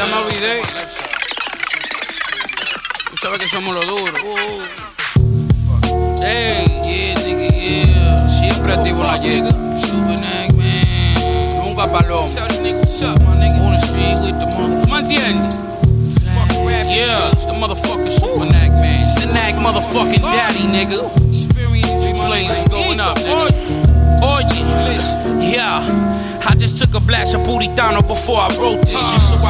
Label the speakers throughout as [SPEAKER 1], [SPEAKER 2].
[SPEAKER 1] ya me. Tú sabes que somos los duros. Uh. Hey, yeah, nigga, yeah. Siempre activo la llega. Nunca paloma. Uno street with the motherfucker. ¿Me entiendes? Yeah, it's the motherfucking super man. It's the nag motherfucking daddy, nigga. Experience planes going up, nigga. Oh yeah, yeah. I just took a blast of booty down before I wrote this, just so I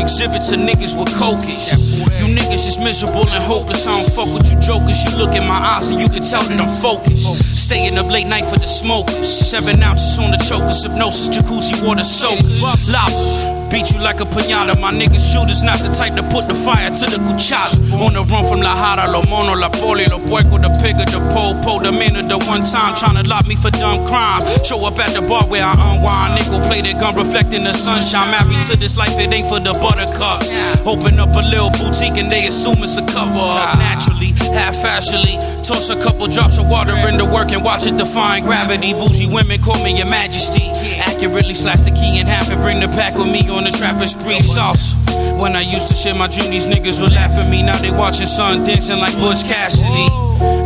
[SPEAKER 1] exhibit to niggas with cokies. You niggas is miserable and hopeless. I don't fuck with you jokers. You look in my eyes and you can tell that I'm focused. Staying up late night for the smokers. Seven ounces on the chokers, hypnosis, jacuzzi water soakers. Lava. Beat you like a pinata. My niggas shooters not the type to put the fire to the cuchara. On the run from La Jara, Lo Mono, La Poli, Lo Puerco, the pig of the pole, po, the man of the one time trying to lock me for dumb crime. Show up at the bar where I unwind. Nickel play the gun reflecting the sunshine. Married to this life, it ain't for the buttercups. Open up a little boutique and they assume it's a cover. Naturally, half actually. Toss a couple drops of water into work and watch it define gravity. Bougie women call me your majesty. Accurately slash the key in half and bring the pack with me on the trapper spree sauce. When I used to share my dream, these niggas would laugh at me. Now they watching son dancing like Butch Cassidy.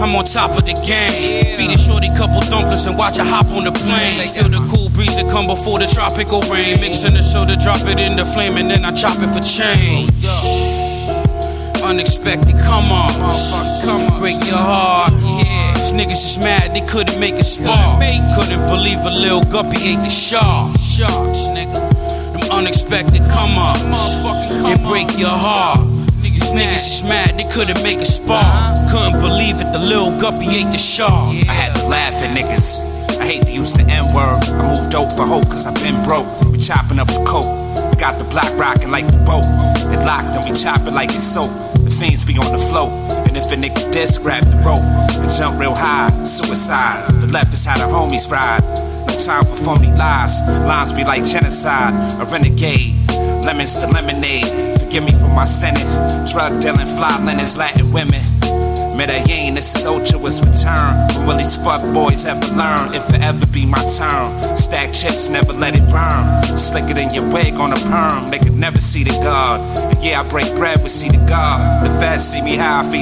[SPEAKER 1] I'm on top of the game. Feed a shorty couple dumplings and watch a hop on the plane. Feel the cool breeze that come before the tropical rain. Mixing the soda, drop it in the flame, and then I chop it for change. Unexpected, come on, these mad, they couldn't make a spark. Couldn't believe a little guppy ate the shark. Sharks, nigga. Them unexpected come on, and break your heart. These niggas is mad, they couldn't make a spark. Couldn't believe it, the little guppy ate the shark.
[SPEAKER 2] I had to laugh at niggas. I hate to use the N word. I moved dope for hope, cause I've been broke. We chopping up the coke. We got the block rocking like the boat. It locked and we chop it like it's soap. The fiends be on the float. If a nigga diss, grab the rope and jump real high. Suicide. The left is how the homies ride. No time for phony lies. Lines be like genocide. A renegade. Lemons to lemonade. Forgive me for my sinning. Drug dealing, fly linens, Latin women. Medellin, this is Ochoa's return. When will these fuck boys ever learn? If it ever be my turn. Stack chips, never let it burn. Slicker than your wig on a perm. They could never see the God. And yeah, I break bread with see the God. The feds see me how I feed